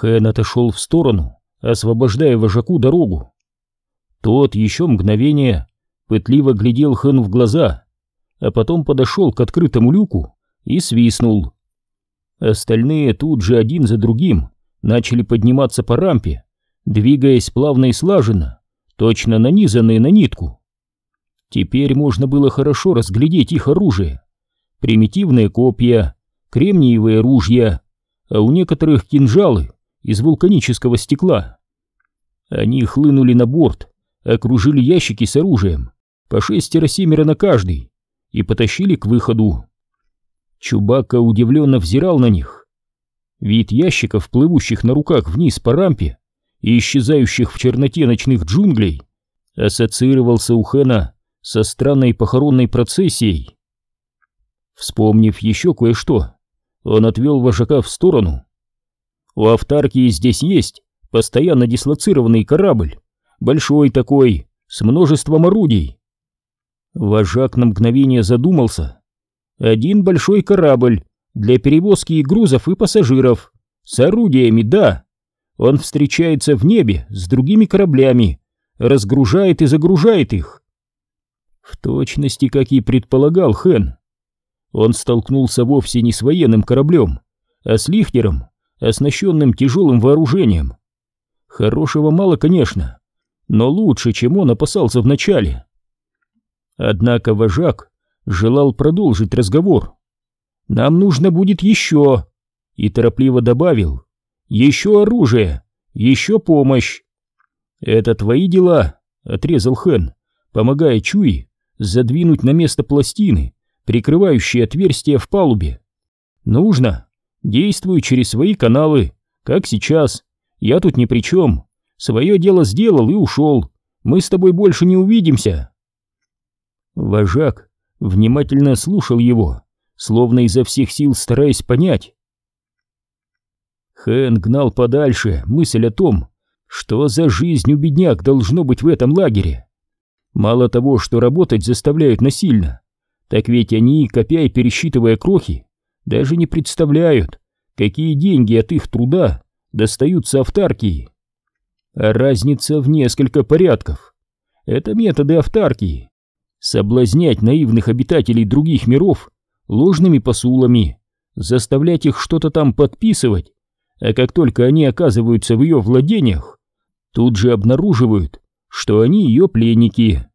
Хэн отошел в сторону, освобождая вожаку дорогу. Тот еще мгновение пытливо глядел Хэн в глаза, а потом подошел к открытому люку и свистнул. Остальные тут же один за другим начали подниматься по рампе, двигаясь плавно и слаженно, точно нанизанные на нитку. Теперь можно было хорошо разглядеть их оружие. Примитивные копья, кремниевые ружья, а у некоторых кинжалы из вулканического стекла. Они хлынули на борт, окружили ящики с оружием, по шестеро-семеро на каждый, и потащили к выходу. Чубака удивленно взирал на них. Вид ящиков, плывущих на руках вниз по рампе и исчезающих в черноте ночных джунглей, ассоциировался у Хэна со странной похоронной процессией. Вспомнив еще кое-что, он отвел вожака в сторону. У автарки здесь есть постоянно дислоцированный корабль, большой такой, с множеством орудий. Вожак на мгновение задумался, один большой корабль для перевозки грузов и пассажиров. С орудиями, да. Он встречается в небе с другими кораблями, разгружает и загружает их. В точности, как и предполагал Хэн. Он столкнулся вовсе не с военным кораблем, а с лихтером, оснащенным тяжелым вооружением. Хорошего мало, конечно, но лучше, чем он опасался вначале. Однако вожак желал продолжить разговор. «Нам нужно будет еще!» И торопливо добавил. «Еще оружие! Еще помощь!» «Это твои дела!» — отрезал Хэн, помогая Чуи задвинуть на место пластины, прикрывающие отверстия в палубе. «Нужно! Действуй через свои каналы, как сейчас. Я тут ни при чем. Свое дело сделал и ушел. Мы с тобой больше не увидимся!» Вожак внимательно слушал его, словно изо всех сил стараясь понять. Хэн гнал подальше мысль о том, что за жизнь у бедняк должно быть в этом лагере. Мало того, что работать заставляют насильно, так ведь они, копя и пересчитывая крохи, даже не представляют, какие деньги от их труда достаются автаркии. А разница в несколько порядков. Это методы автаркии, соблазнять наивных обитателей других миров ложными посулами, заставлять их что-то там подписывать, а как только они оказываются в ее владениях, тут же обнаруживают, что они ее пленники.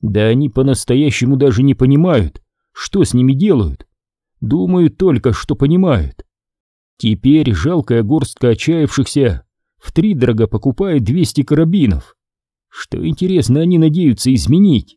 Да они по-настоящему даже не понимают, что с ними делают, думают только, что понимают. Теперь жалкая горстка отчаявшихся втридорого покупает 200 карабинов, что, интересно, они надеются изменить?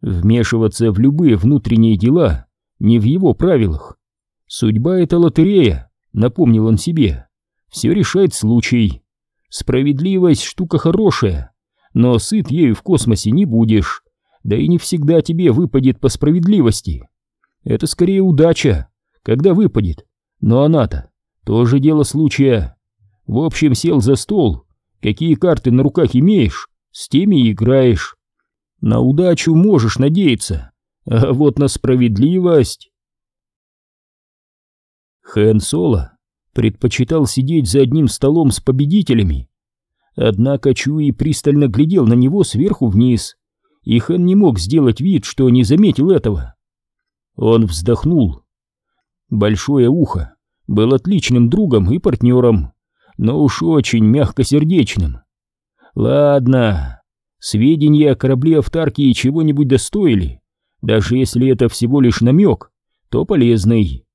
Вмешиваться в любые внутренние дела не в его правилах. Судьба — это лотерея, напомнил он себе. Все решает случай. Справедливость — штука хорошая, но сыт ею в космосе не будешь, да и не всегда тебе выпадет по справедливости. Это скорее удача, когда выпадет, но она-то тоже дело случая. В общем, сел за стол Какие карты на руках имеешь, с теми и играешь. На удачу можешь надеяться, а вот на справедливость... Хэн Соло предпочитал сидеть за одним столом с победителями. Однако Чуи пристально глядел на него сверху вниз, и Хэн не мог сделать вид, что не заметил этого. Он вздохнул. Большое ухо был отличным другом и партнером, но уж очень мягкосердечным. Ладно, сведения о корабле Автаркии чего-нибудь достоили, даже если это всего лишь намек, то полезный.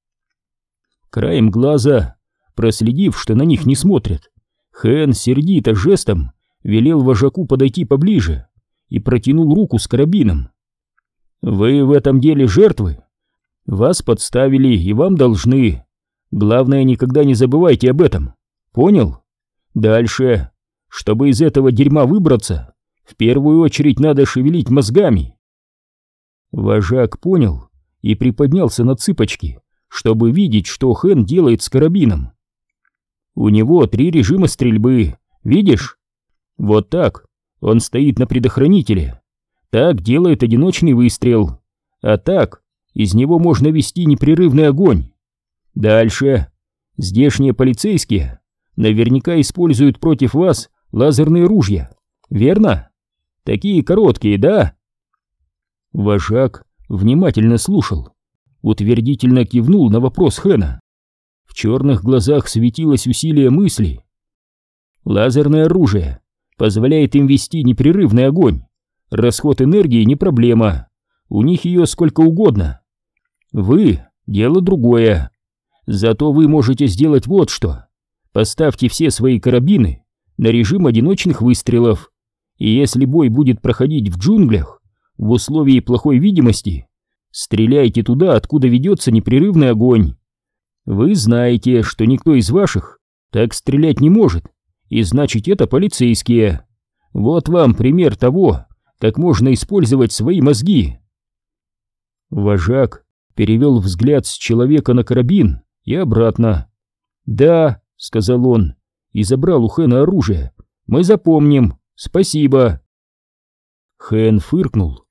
Краем глаза, проследив, что на них не смотрят, Хэн сердито жестом велел вожаку подойти поближе и протянул руку с карабином. «Вы в этом деле жертвы. Вас подставили и вам должны. Главное, никогда не забывайте об этом. Понял? Дальше. Чтобы из этого дерьма выбраться, в первую очередь надо шевелить мозгами. Вожак понял и приподнялся на цыпочки, чтобы видеть, что Хэн делает с карабином. У него три режима стрельбы, видишь? Вот так. Он стоит на предохранителе. Так делает одиночный выстрел. А так из него можно вести непрерывный огонь. Дальше Здешние полицейские наверняка используют против вас лазерные ружья, верно? Такие короткие, да?» Вожак внимательно слушал, утвердительно кивнул на вопрос Хэна. В черных глазах светилось усилие мысли. Лазерное оружие позволяет им вести непрерывный огонь. Расход энергии не проблема. У них ее сколько угодно. Вы — дело другое. Зато вы можете сделать вот что. Поставьте все свои карабины на режим одиночных выстрелов. И если бой будет проходить в джунглях, в условии плохой видимости, стреляйте туда, откуда ведется непрерывный огонь. Вы знаете, что никто из ваших так стрелять не может, и значит это полицейские. Вот вам пример того, как можно использовать свои мозги. Вожак перевел взгляд с человека на карабин и обратно. «Да», — сказал он, и забрал у Хэна оружие. «Мы запомним. Спасибо». Хэн фыркнул.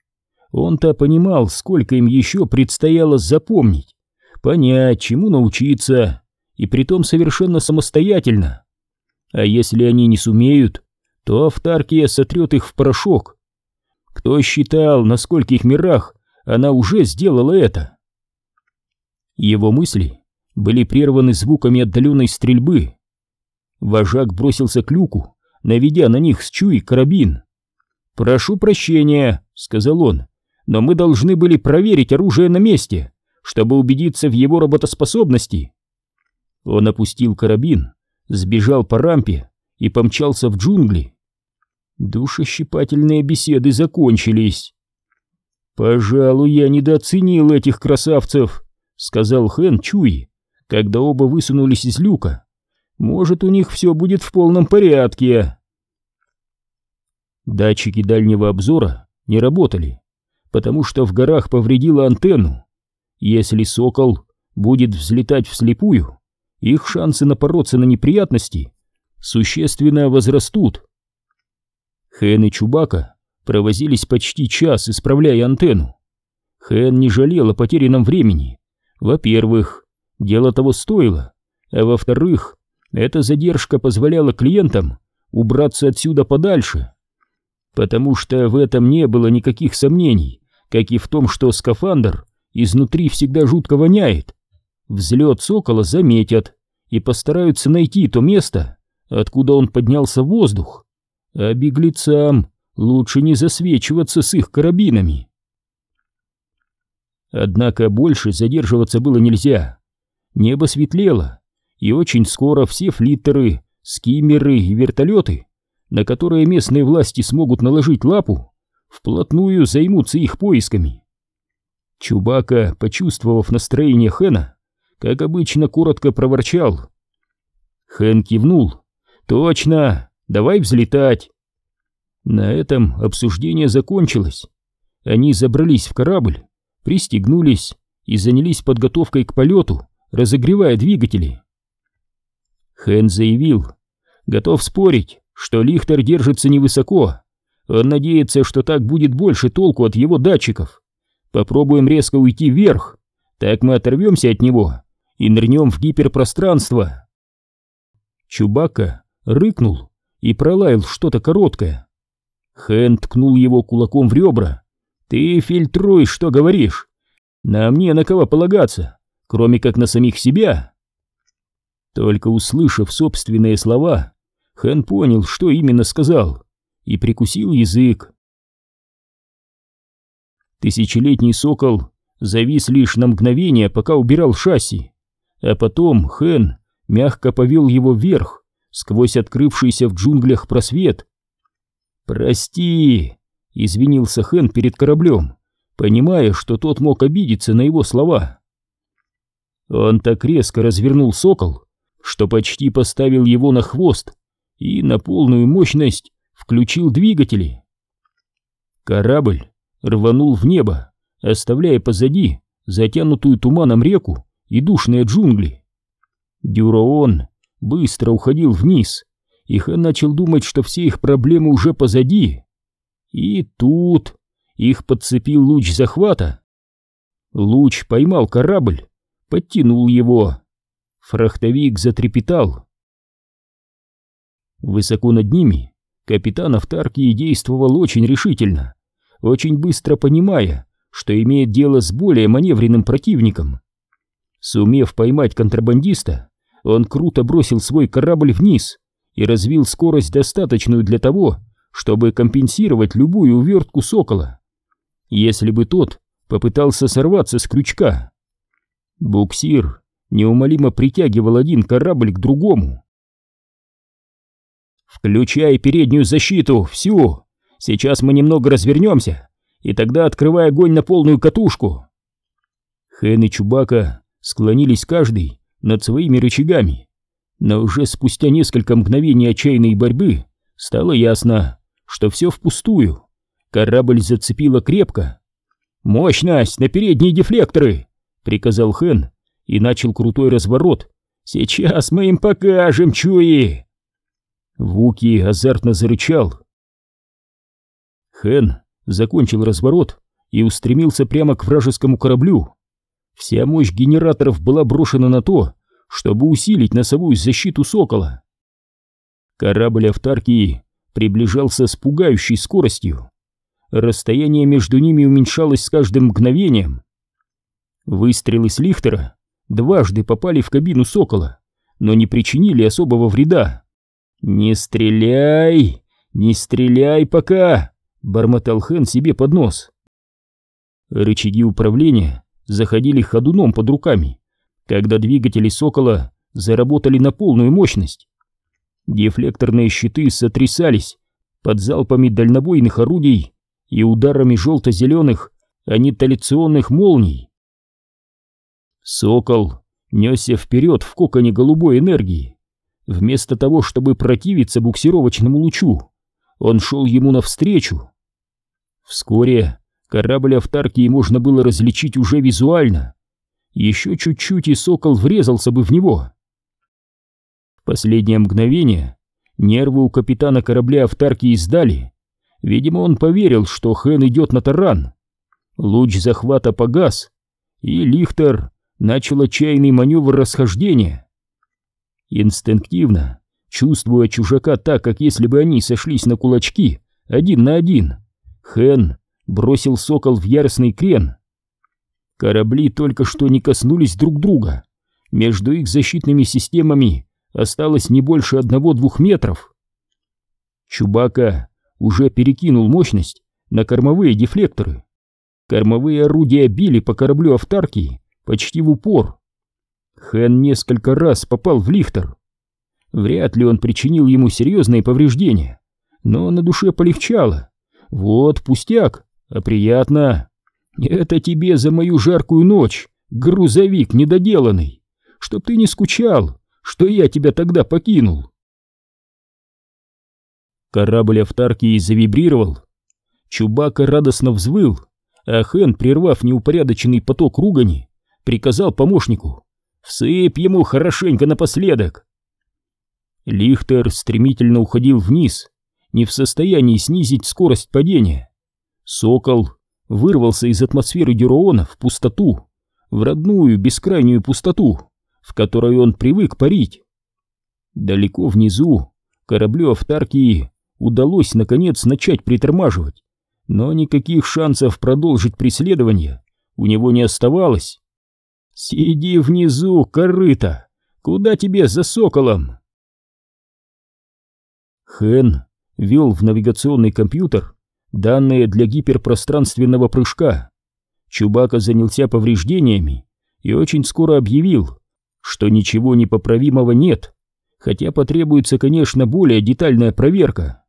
Он-то понимал, сколько им еще предстояло запомнить, понять, чему научиться, и притом совершенно самостоятельно. А если они не сумеют, то автаркия сотрет их в порошок. Кто считал, на скольких мирах она уже сделала это? Его мысли были прерваны звуками отдаленной стрельбы. Вожак бросился к люку, наведя на них с чуи карабин. «Прошу прощения», — сказал он, — «но мы должны были проверить оружие на месте, чтобы убедиться в его работоспособности». Он опустил карабин, сбежал по рампе и помчался в джунгли. Душещипательные беседы закончились. «Пожалуй, я недооценил этих красавцев», — сказал Хэн Чуи, когда оба высунулись из люка. «Может, у них все будет в полном порядке». Датчики дальнего обзора не работали, потому что в горах повредила антенну. Если сокол будет взлетать вслепую, их шансы напороться на неприятности существенно возрастут. Хэн и Чубака провозились почти час, исправляя антенну. Хэн не жалел о потерянном времени. Во-первых, дело того стоило, а во-вторых, эта задержка позволяла клиентам убраться отсюда подальше. Потому что в этом не было никаких сомнений, как и в том, что скафандр изнутри всегда жутко воняет. Взлет сокола заметят и постараются найти то место, откуда он поднялся в воздух. А беглецам лучше не засвечиваться с их карабинами. Однако больше задерживаться было нельзя. Небо светлело, и очень скоро все флиттеры, скиммеры и вертолеты, на которые местные власти смогут наложить лапу, вплотную займутся их поисками. Чубака, почувствовав настроение Хэна, как обычно коротко проворчал. Хэн кивнул. «Точно! Давай взлетать!» На этом обсуждение закончилось. Они забрались в корабль, пристегнулись и занялись подготовкой к полету, разогревая двигатели. Хэн заявил, готов спорить, что Лихтер держится невысоко. Он надеется, что так будет больше толку от его датчиков. Попробуем резко уйти вверх, так мы оторвемся от него и нырнем в гиперпространство. Чубака рыкнул и пролаял что-то короткое. Хэн ткнул его кулаком в ребра. «Ты фильтруй, что говоришь. Нам не на кого полагаться, кроме как на самих себя». Только услышав собственные слова, Хэн понял, что именно сказал, и прикусил язык. Тысячелетний сокол завис лишь на мгновение, пока убирал шасси, а потом Хэн мягко повел его вверх, сквозь открывшийся в джунглях просвет, «Прости!» — извинился Хэн перед кораблем, понимая, что тот мог обидеться на его слова. Он так резко развернул сокол, что почти поставил его на хвост и на полную мощность включил двигатели. Корабль рванул в небо, оставляя позади затянутую туманом реку и душные джунгли. Дюраон быстро уходил вниз, и Хэн начал думать, что все их проблемы уже позади. И тут их подцепил луч захвата. Луч поймал корабль, подтянул его. фрахтовик затрепетал. Высоко над ними капитан Автаркии действовал очень решительно, очень быстро понимая, что имеет дело с более маневренным противником. Сумев поймать контрабандиста, он круто бросил свой корабль вниз и развил скорость достаточную для того, чтобы компенсировать любую увертку сокола. Если бы тот попытался сорваться с крючка. Буксир неумолимо притягивал один корабль к другому. «Включай переднюю защиту, всю! Сейчас мы немного развернемся, и тогда открывай огонь на полную катушку!» Хэн и Чубака склонились каждый над своими рычагами, но уже спустя несколько мгновений отчаянной борьбы стало ясно, что все впустую. Корабль зацепило крепко. «Мощность на передние дефлекторы!» — приказал Хэн и начал крутой разворот. «Сейчас мы им покажем, чуи!» Вуки азартно зарычал. Хэн закончил разворот и устремился прямо к вражескому кораблю. Вся мощь генераторов была брошена на то, чтобы усилить носовую защиту «Сокола». Корабль Автаркии приближался с пугающей скоростью. Расстояние между ними уменьшалось с каждым мгновением. Выстрелы с Лихтера дважды попали в кабину «Сокола», но не причинили особого вреда. «Не стреляй! Не стреляй пока!» — бормотал Хэн себе под нос. Рычаги управления заходили ходуном под руками, когда двигатели «Сокола» заработали на полную мощность. Дефлекторные щиты сотрясались под залпами дальнобойных орудий и ударами желто-зеленых анитоляционных молний. Сокол несся вперед в коконе голубой энергии. Вместо того, чтобы противиться буксировочному лучу, он шел ему навстречу. Вскоре корабль Автаркии можно было различить уже визуально. Еще чуть-чуть и сокол врезался бы в него. В последнее мгновение нервы у капитана корабля Автаркии сдали. Видимо, он поверил, что Хэн идет на таран. Луч захвата погас, и Лихтер начал отчаянный маневр расхождения. Инстинктивно, чувствуя чужака так, как если бы они сошлись на кулачки, один на один, Хэн бросил сокол в яростный крен. Корабли только что не коснулись друг друга. Между их защитными системами осталось не больше одного-двух метров. Чубака уже перекинул мощность на кормовые дефлекторы. Кормовые орудия били по кораблю автарки почти в упор. Хэн несколько раз попал в лифтер. Вряд ли он причинил ему серьезные повреждения, но на душе полегчало. Вот пустяк, а приятно. Это тебе за мою жаркую ночь, грузовик недоделанный, чтоб ты не скучал, что я тебя тогда покинул. Корабль автарки завибрировал. Чубака радостно взвыл, а Хэн, прервав неупорядоченный поток ругани, приказал помощнику «Всыпь ему хорошенько напоследок!» Лихтер стремительно уходил вниз, не в состоянии снизить скорость падения. Сокол вырвался из атмосферы Дюроона в пустоту, в родную бескрайнюю пустоту, в которой он привык парить. Далеко внизу кораблю Автаркии удалось наконец начать притормаживать, но никаких шансов продолжить преследование у него не оставалось. «Сиди внизу, корыто! Куда тебе за соколом?» Хэн ввел в навигационный компьютер данные для гиперпространственного прыжка. Чубака занялся повреждениями и очень скоро объявил, что ничего непоправимого нет, хотя потребуется, конечно, более детальная проверка.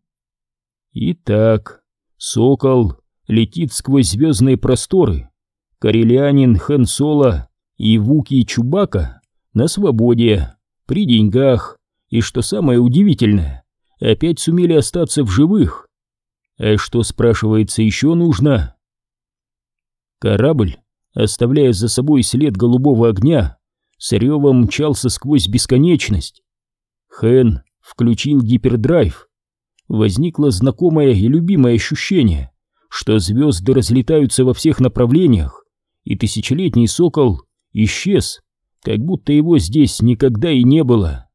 Итак, Сокол летит сквозь звездные просторы. Карелианин Хэн Соло и Вуки Чубака на свободе, при деньгах, и, что самое удивительное, опять сумели остаться в живых. А что, спрашивается, еще нужно? Корабль, оставляя за собой след голубого огня, с ревом мчался сквозь бесконечность. Хэн включил гипердрайв. Возникло знакомое и любимое ощущение, что звезды разлетаются во всех направлениях, и тысячелетний сокол исчез, как будто его здесь никогда и не было.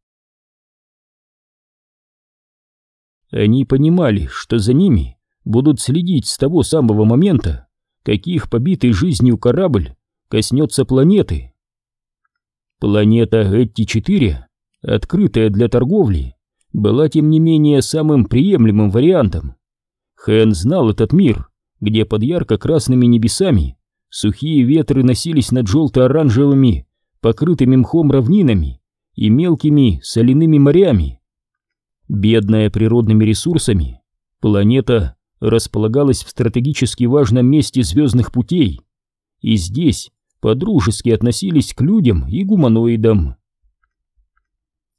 Они понимали, что за ними будут следить с того самого момента, каких побитый жизнью корабль коснется планеты. Планета Эти-4, открытая для торговли, была тем не менее самым приемлемым вариантом. Хэн знал этот мир, где под ярко-красными небесами сухие ветры носились над желто-оранжевыми, покрытыми мхом равнинами и мелкими соляными морями. Бедная природными ресурсами, планета располагалась в стратегически важном месте звездных путей, и здесь подружески относились к людям и гуманоидам.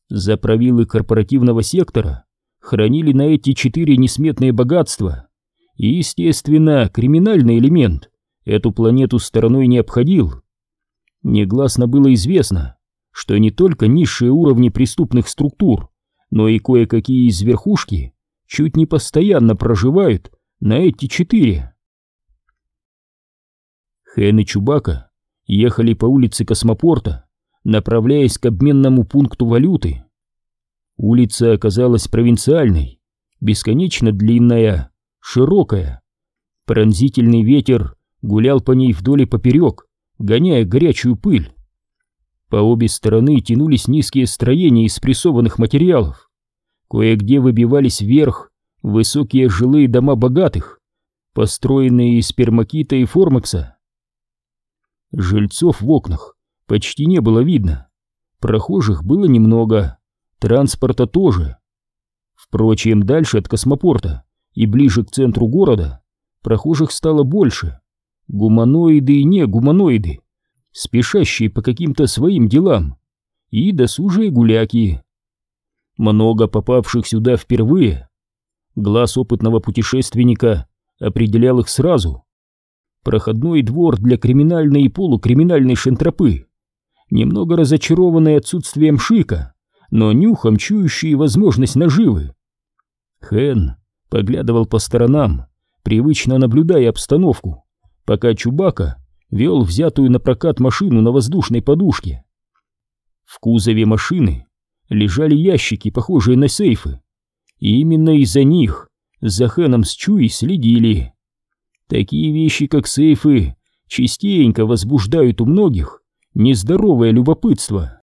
За правилы корпоративного сектора хранили на эти четыре несметные богатства, и, естественно, криминальный элемент эту планету стороной не обходил. Негласно было известно, что не только низшие уровни преступных структур, но и кое-какие из верхушки чуть не постоянно проживают на эти четыре. Хэн и Чубака ехали по улице космопорта, направляясь к обменному пункту валюты. Улица оказалась провинциальной, бесконечно длинная, широкая. Пронзительный ветер гулял по ней вдоль и поперек, гоняя горячую пыль. По обе стороны тянулись низкие строения из прессованных материалов. Кое-где выбивались вверх высокие жилые дома богатых, построенные из пермакита и формекса. Жильцов в окнах почти не было видно, прохожих было немного, транспорта тоже. Впрочем, дальше от космопорта и ближе к центру города прохожих стало больше. Гуманоиды и не гуманоиды, спешащие по каким-то своим делам, и досужие гуляки. Много попавших сюда впервые. Глаз опытного путешественника определял их сразу. Проходной двор для криминальной и полукриминальной шентропы, немного разочарованный отсутствием шика, но нюхом чующий возможность наживы. Хэн поглядывал по сторонам, привычно наблюдая обстановку, пока Чубака вел взятую на прокат машину на воздушной подушке. В кузове машины лежали ящики, похожие на сейфы, и именно из-за них за Хэном с Чуи следили. Такие вещи, как сейфы, частенько возбуждают у многих нездоровое любопытство.